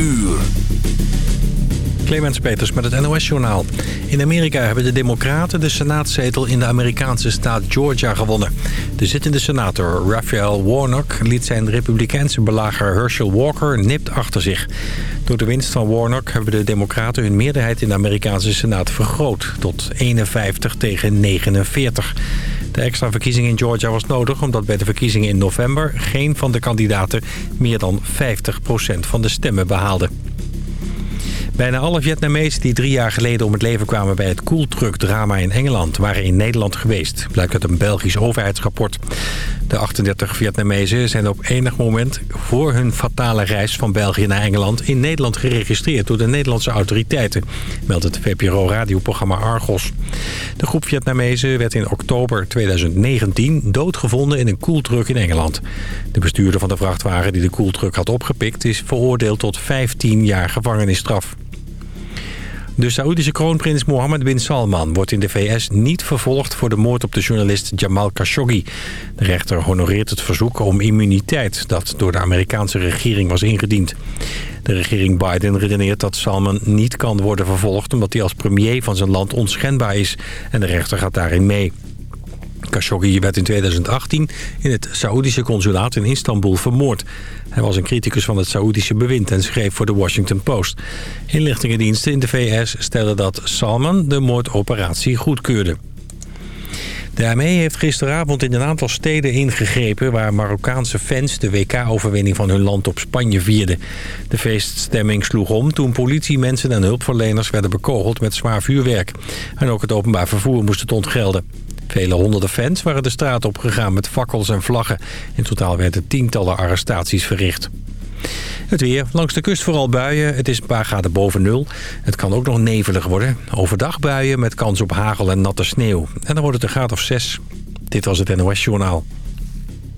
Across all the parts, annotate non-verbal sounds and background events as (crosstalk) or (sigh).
uur. Clemens Peters met het NOS-journaal. In Amerika hebben de democraten de senaatzetel in de Amerikaanse staat Georgia gewonnen. De zittende senator Raphael Warnock liet zijn republikeinse belager Herschel Walker nipt achter zich. Door de winst van Warnock hebben de democraten hun meerderheid in de Amerikaanse senaat vergroot... tot 51 tegen 49. De extra verkiezing in Georgia was nodig omdat bij de verkiezingen in november... geen van de kandidaten meer dan 50% van de stemmen behaalde. Bijna alle Vietnamezen die drie jaar geleden om het leven kwamen bij het koeltruckdrama in Engeland waren in Nederland geweest, blijkt uit een Belgisch overheidsrapport. De 38 Vietnamezen zijn op enig moment voor hun fatale reis van België naar Engeland in Nederland geregistreerd door de Nederlandse autoriteiten, meldt het VPRO-radioprogramma Argos. De groep Vietnamezen werd in oktober 2019 doodgevonden in een koeltruck in Engeland. De bestuurder van de vrachtwagen die de koeltruck had opgepikt is veroordeeld tot 15 jaar gevangenisstraf. De Saoedische kroonprins Mohammed bin Salman wordt in de VS niet vervolgd voor de moord op de journalist Jamal Khashoggi. De rechter honoreert het verzoek om immuniteit dat door de Amerikaanse regering was ingediend. De regering Biden redeneert dat Salman niet kan worden vervolgd omdat hij als premier van zijn land onschendbaar is. En de rechter gaat daarin mee. Khashoggi werd in 2018 in het Saoedische consulaat in Istanbul vermoord. Hij was een criticus van het Saoedische bewind en schreef voor de Washington Post. Inlichtingendiensten in de VS stellen dat Salman de moordoperatie goedkeurde. De ME heeft gisteravond in een aantal steden ingegrepen... waar Marokkaanse fans de WK-overwinning van hun land op Spanje vierden. De feeststemming sloeg om toen politiemensen en hulpverleners werden bekogeld met zwaar vuurwerk. En ook het openbaar vervoer moest het ontgelden. Vele honderden fans waren de straat opgegaan met fakkels en vlaggen. In totaal werden tientallen arrestaties verricht. Het weer. Langs de kust vooral buien. Het is een paar graden boven nul. Het kan ook nog nevelig worden. Overdag buien met kans op hagel en natte sneeuw. En dan wordt het een graad of zes. Dit was het NOS Journaal.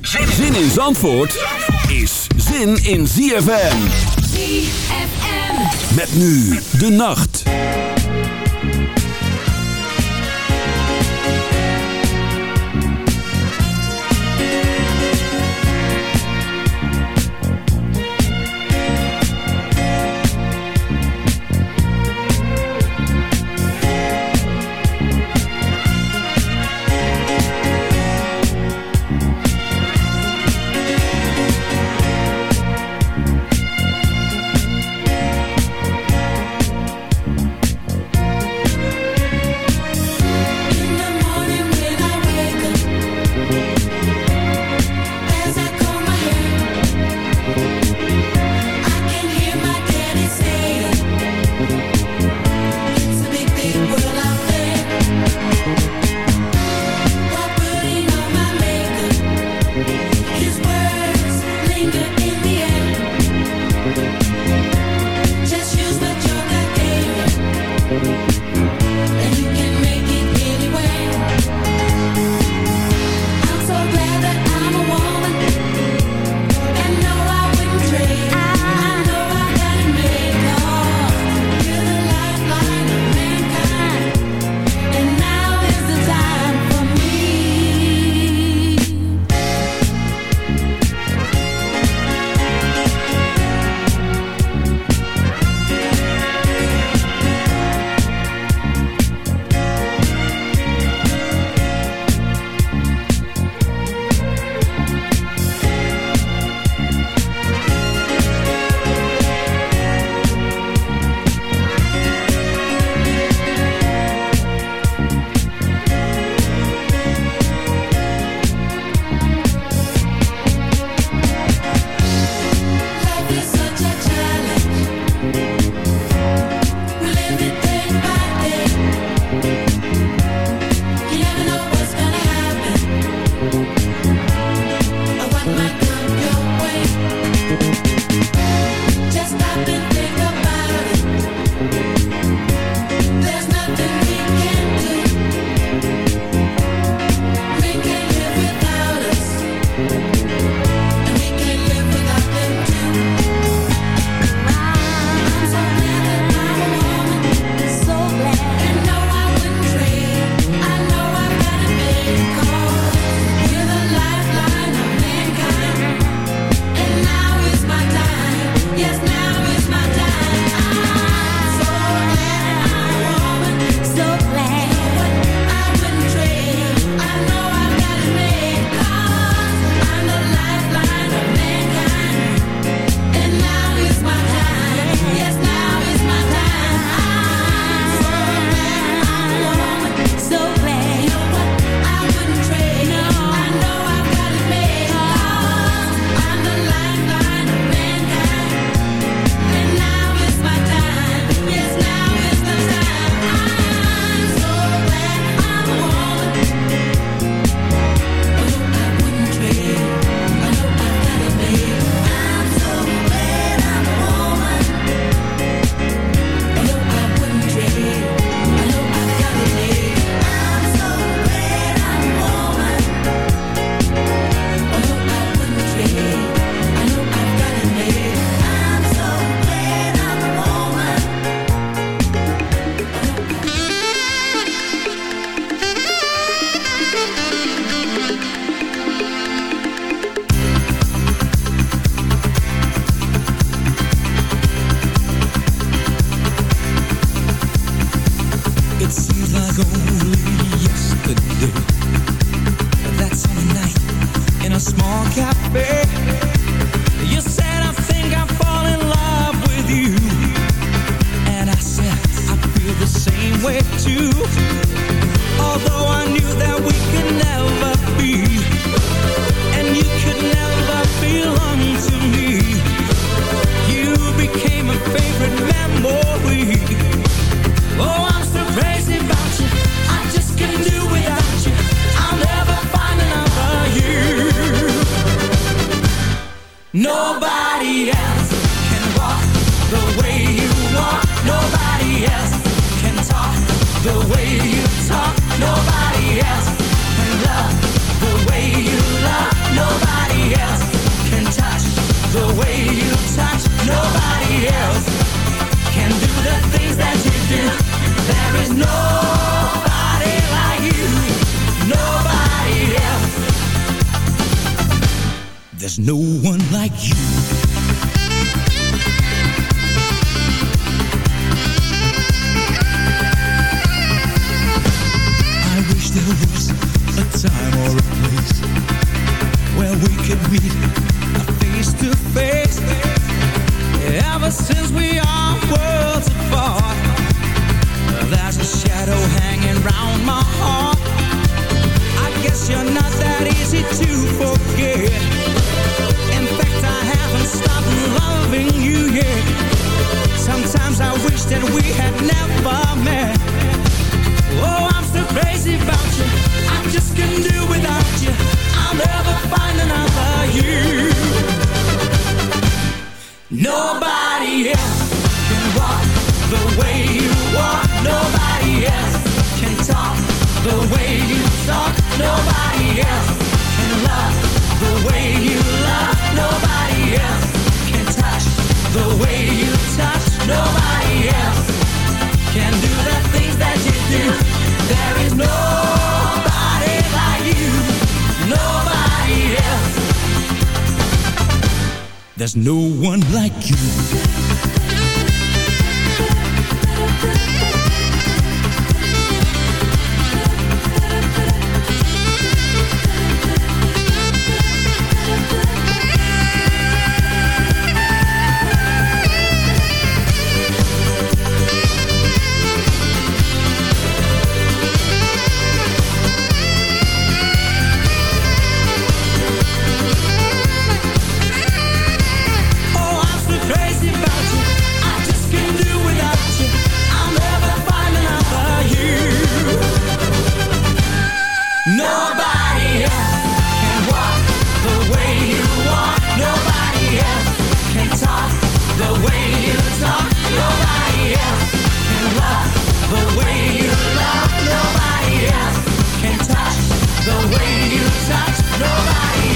Zin in Zandvoort is zin in ZFM. ZFM. Met nu de nacht.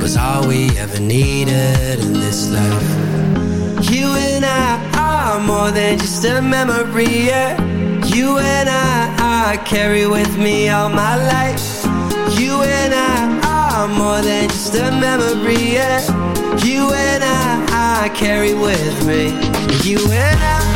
was all we ever needed in this life. You and I are more than just a memory, yeah. You and I, I carry with me all my life. You and I are more than just a memory, yeah. You and I, I carry with me. You and I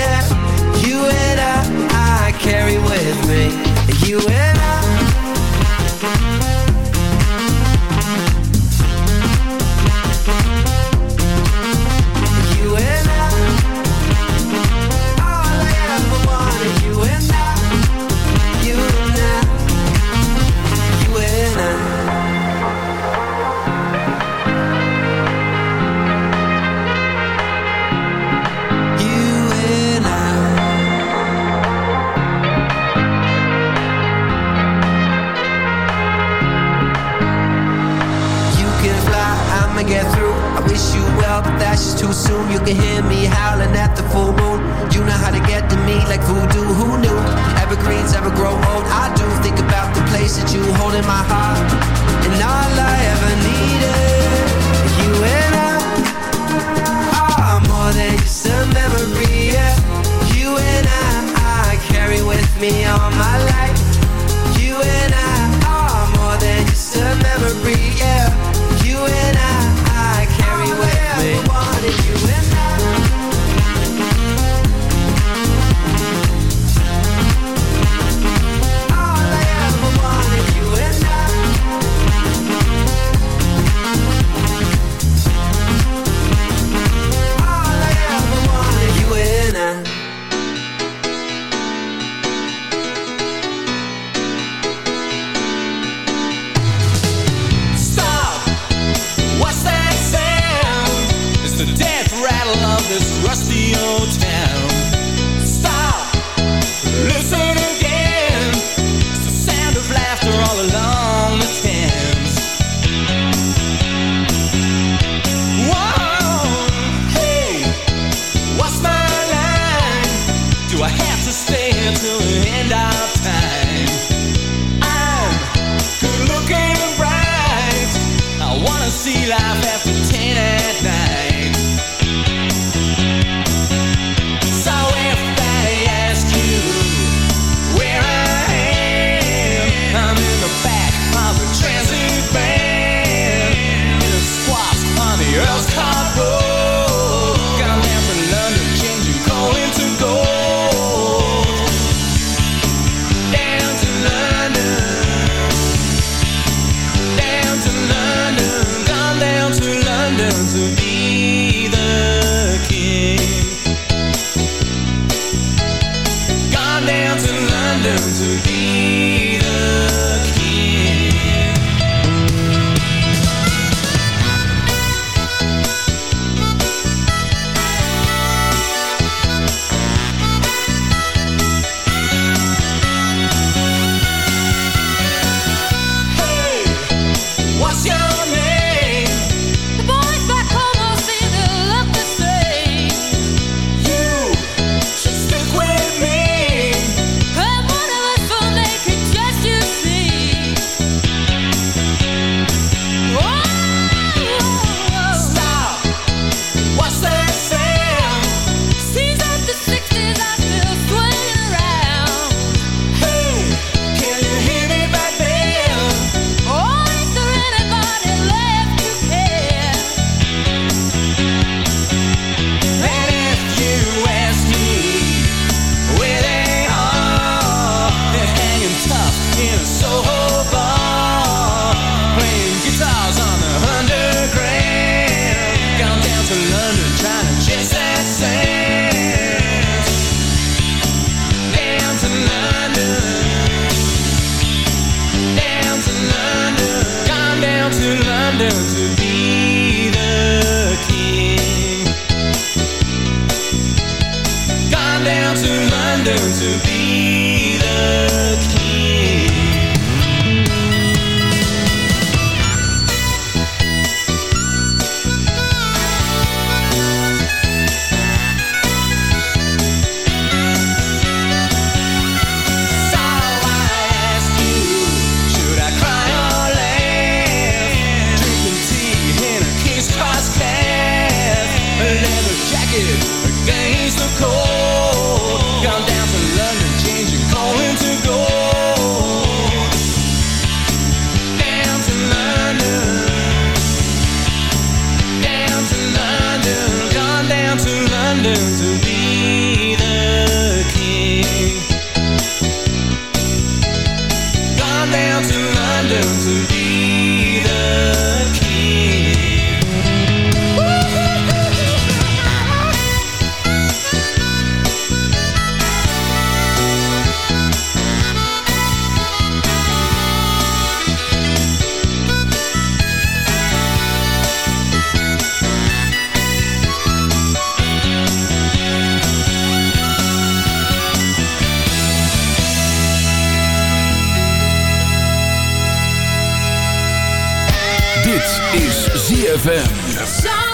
Dit is ZFM.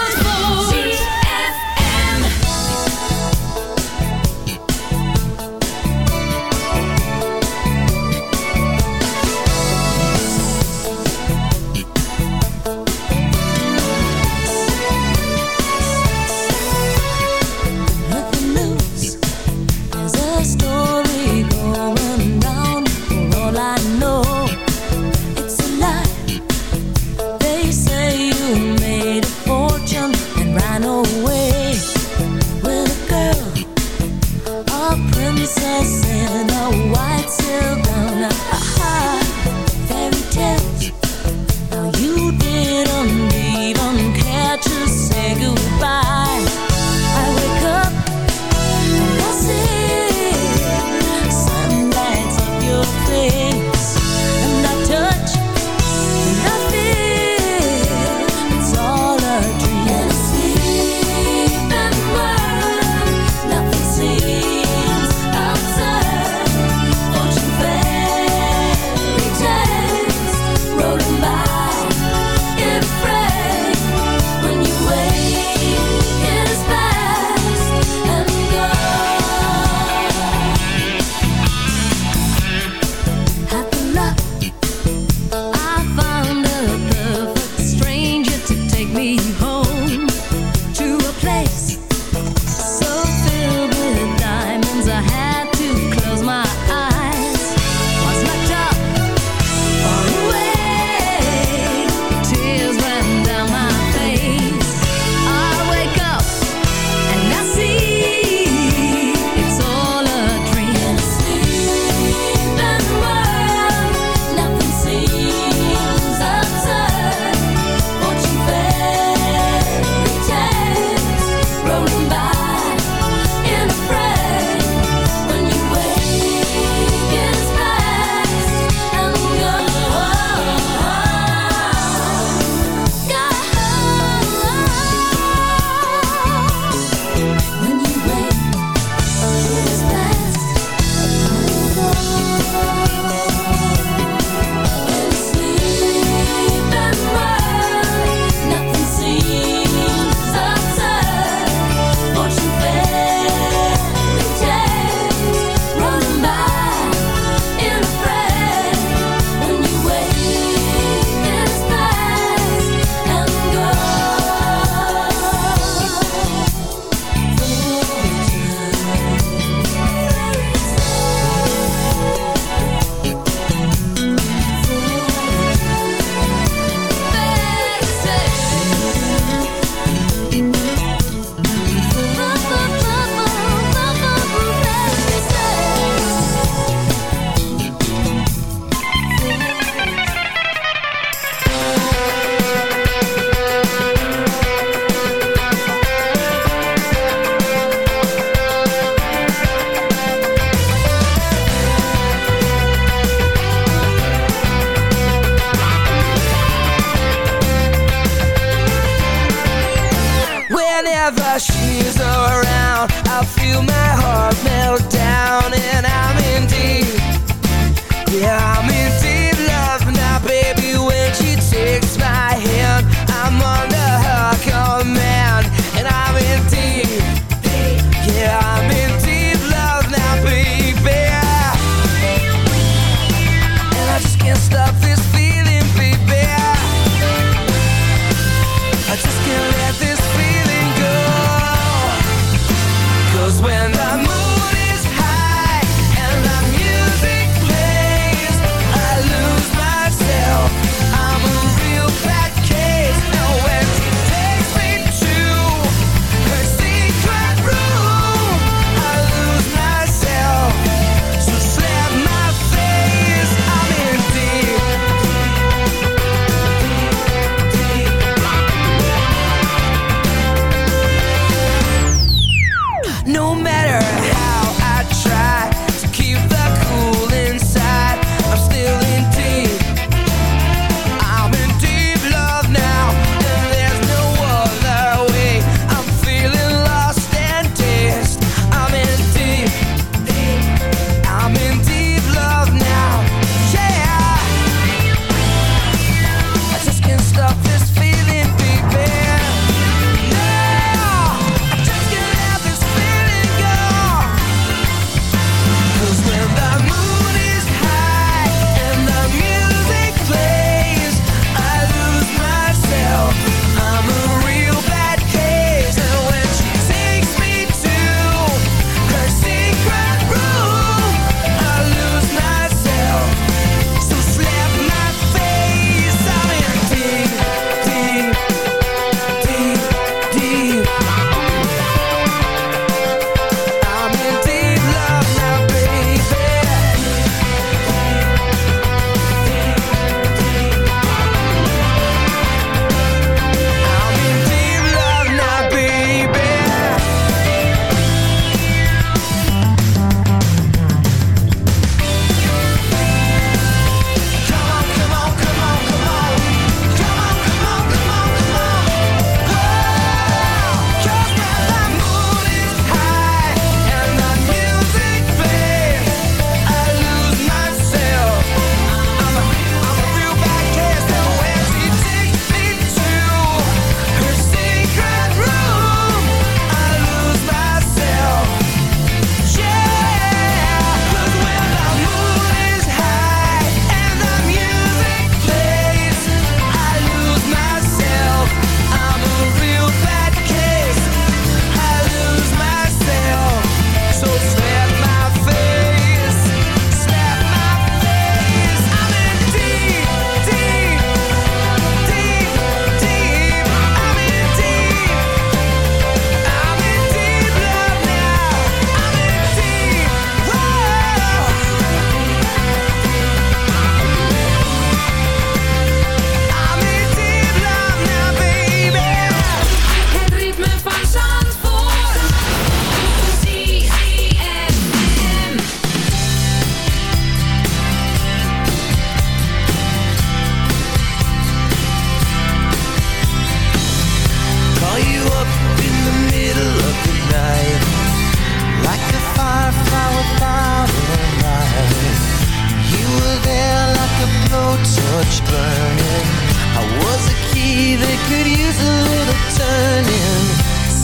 Could use a little turning.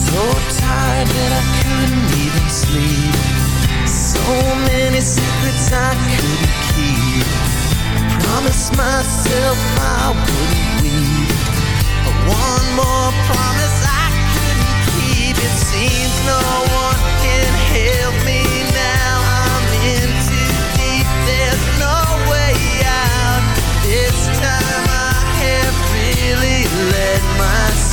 So tired that I couldn't even sleep. So many secrets I couldn't keep. Promised myself I wouldn't weep. But one more promise I couldn't keep. It seems no one can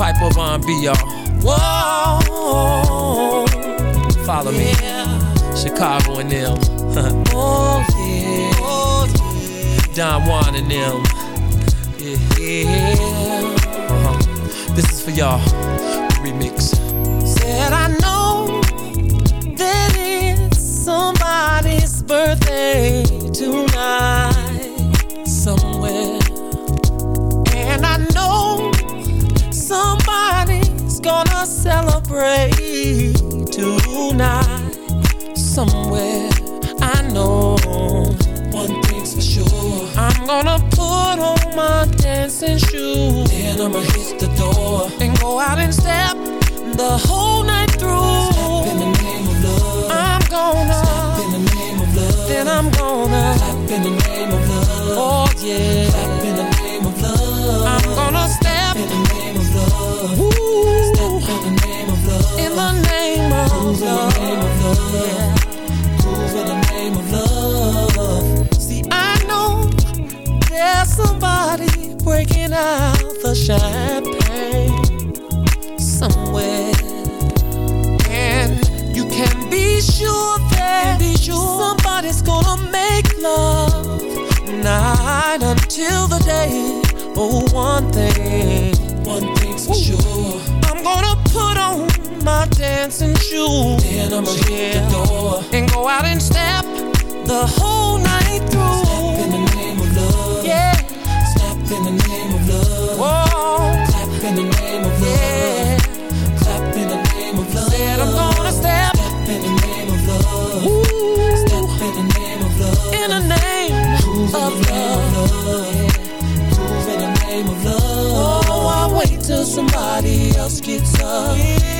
Piper of R&B, y'all. Whoa, follow me, Chicago and them. oh (laughs) yeah, oh yeah. Don Juan and them. Yeah, uh-huh. This is for y'all. Remix. Said I celebrate tonight somewhere. I know one thing's for sure. I'm gonna put on my dancing shoes. Then I'ma hit the door and go out and step the whole night through. Step in the name of love. I'm gonna step in the name of love. Then I'm gonna clap in the name of love. Oh yeah, the champagne somewhere. And you can be sure that be sure somebody's gonna make love night until the day. Oh, one thing, one thing's for sure. I'm gonna put on my dancing shoes. Then I'ma hit the door and go out and step the whole night through. Step in the name of love. Yeah. Step in the name of. Whoa. Clap in the name of love. Clap in the name of love. Said I'm gonna step. Step in the name of love. Ooh. Step in the name of love. In the name of in the name love. Of love. Yeah. In the name of love. Oh, I wait till somebody else gets up. Yeah,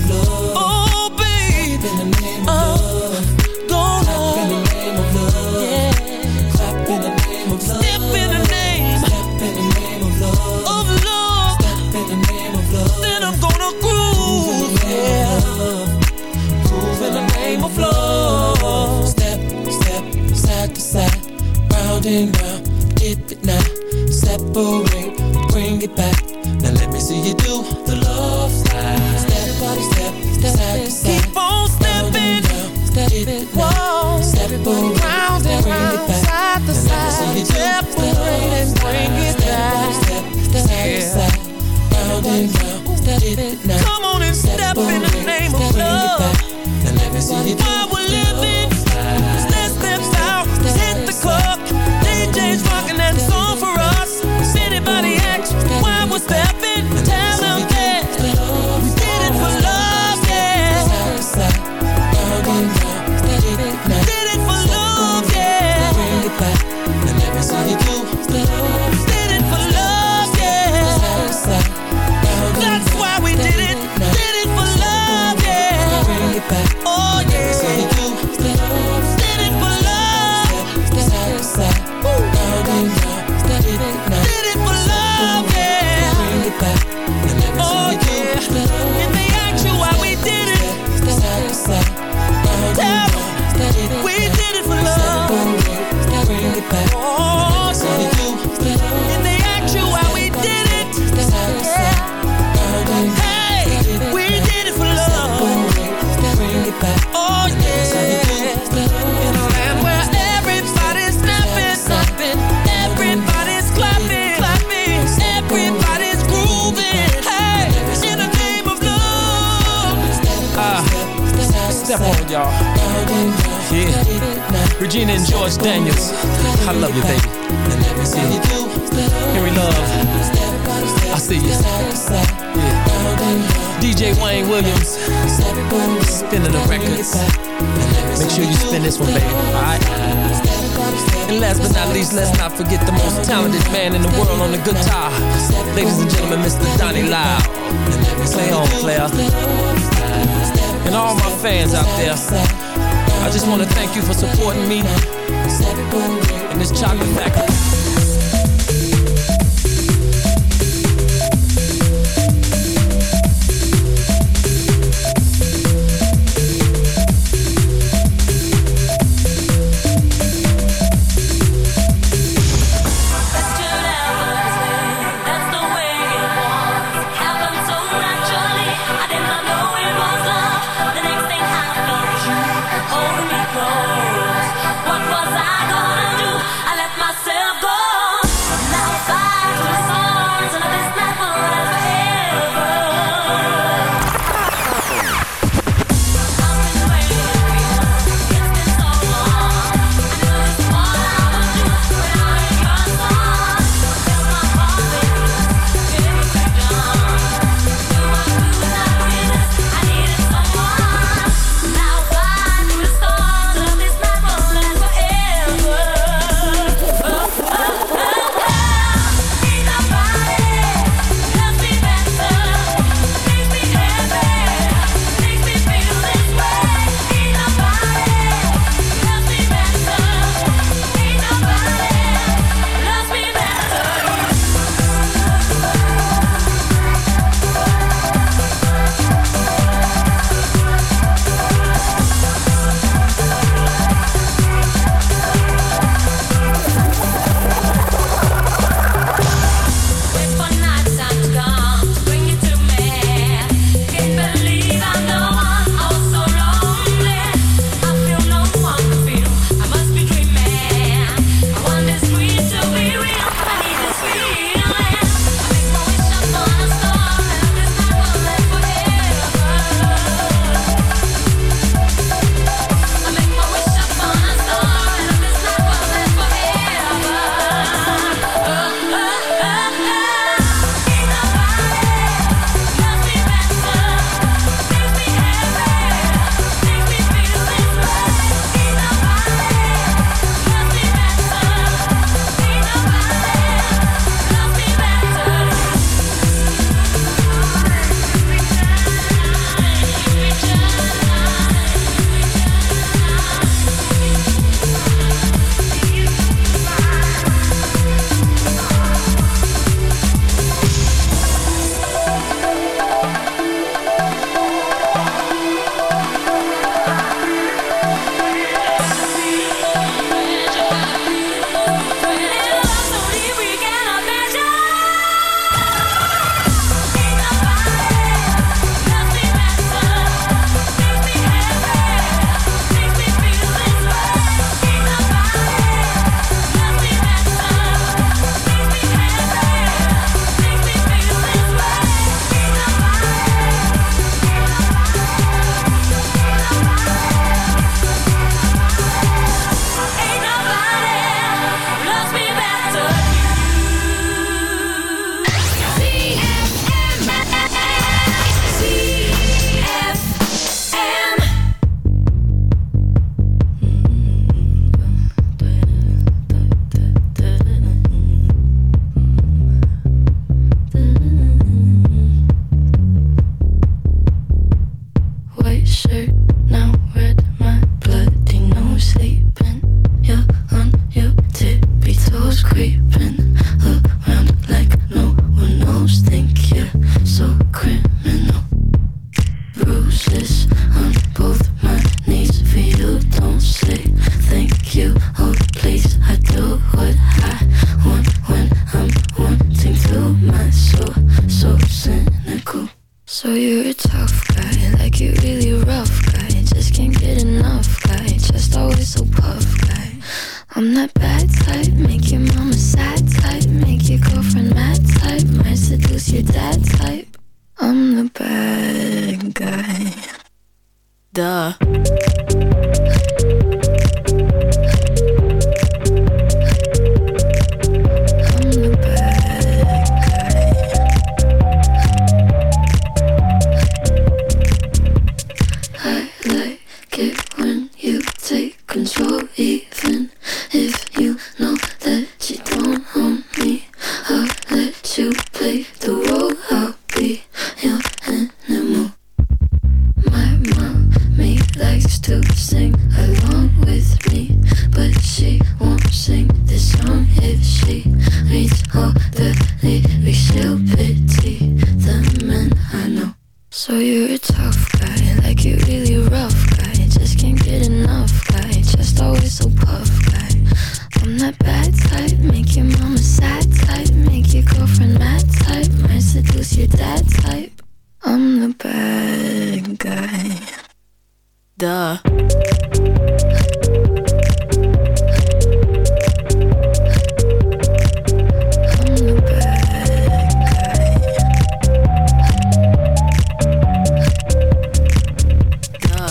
Round and round. Dip it now, separate, bring it back. Now let me see you do the love slide. Step, body, step, step, side to side. Keep on stepping, stepping, whoa. Separate, round and round, side to side. Separate and bring it back. Step, step, side to side, round and round. Step it now.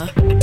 Uh.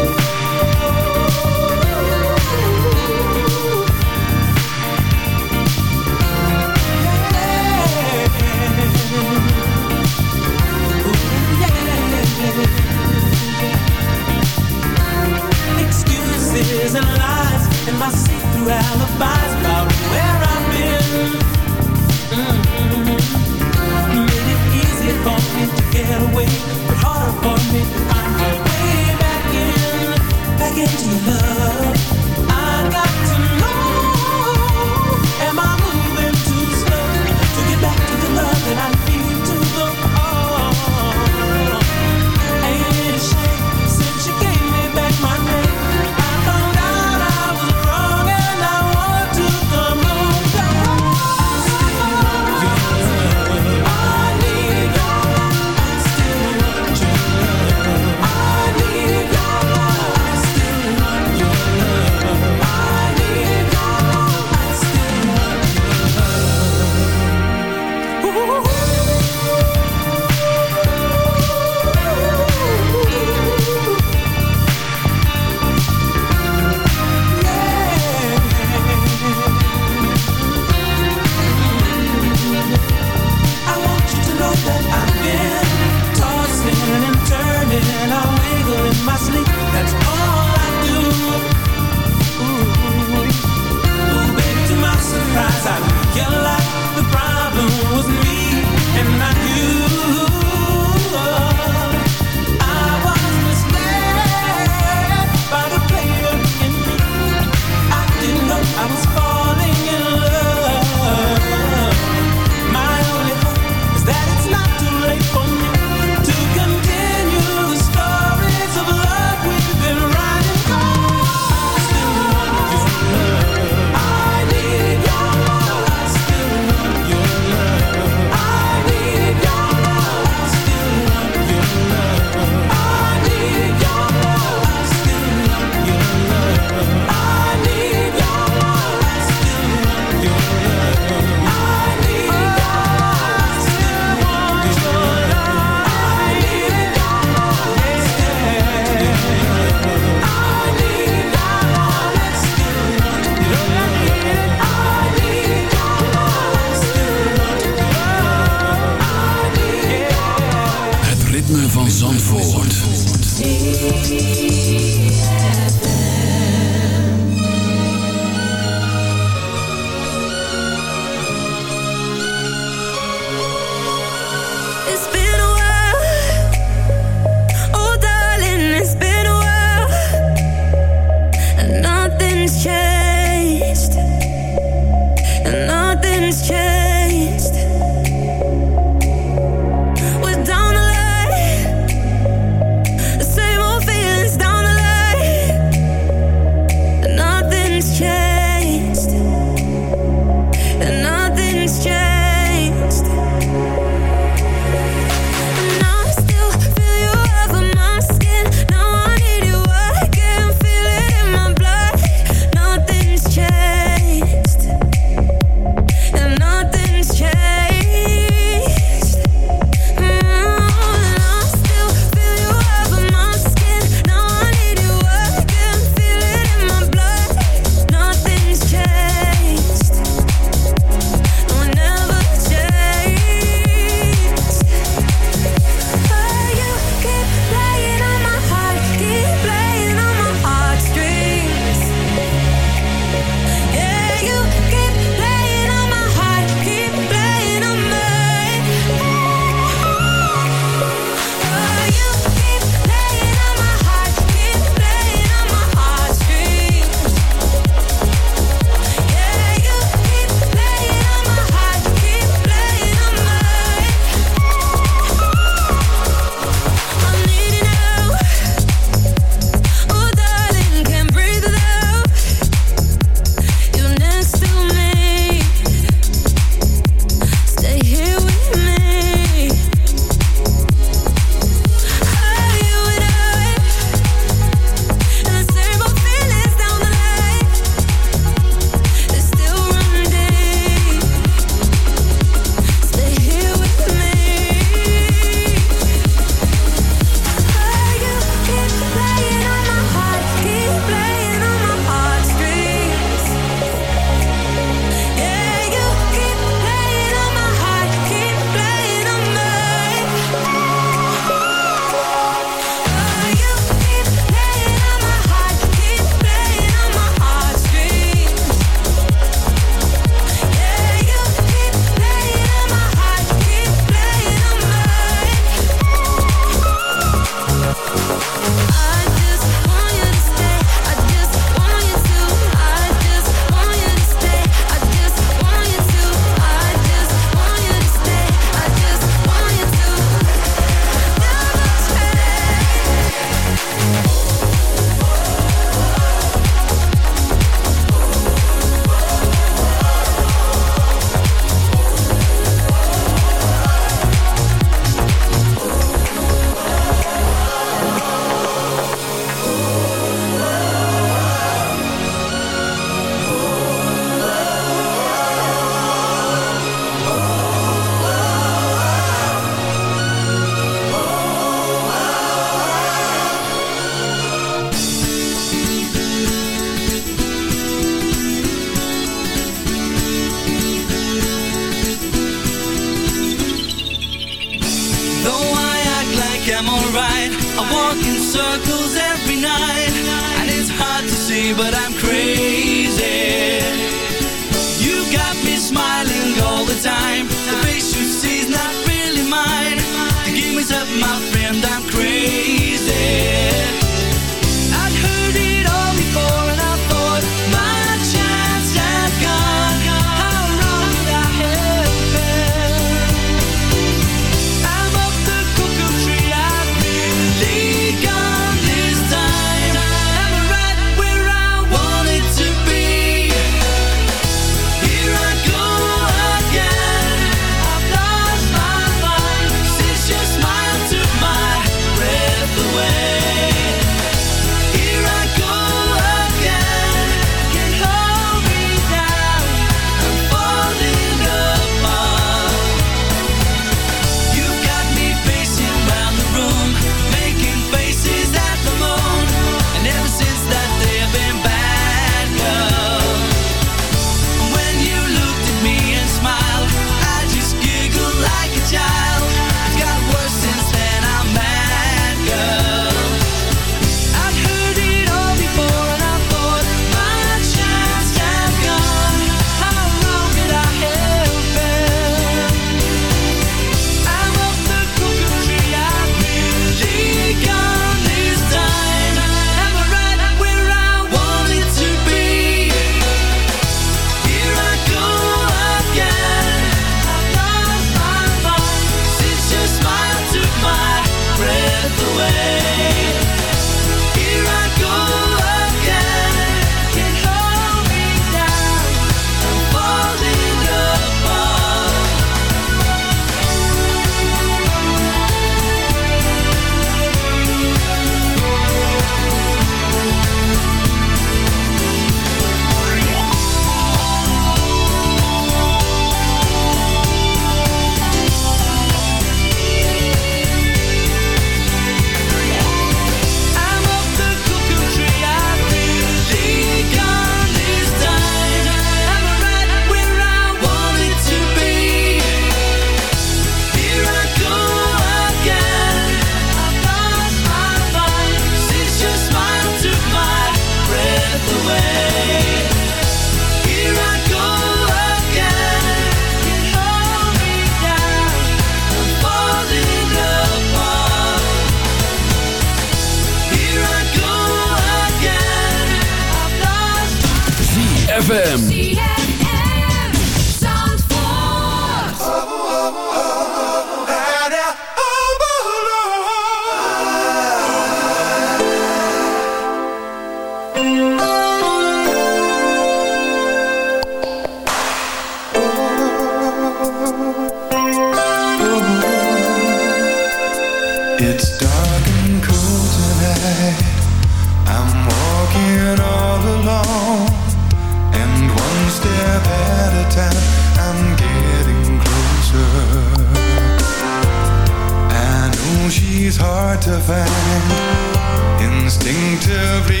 Instinctively,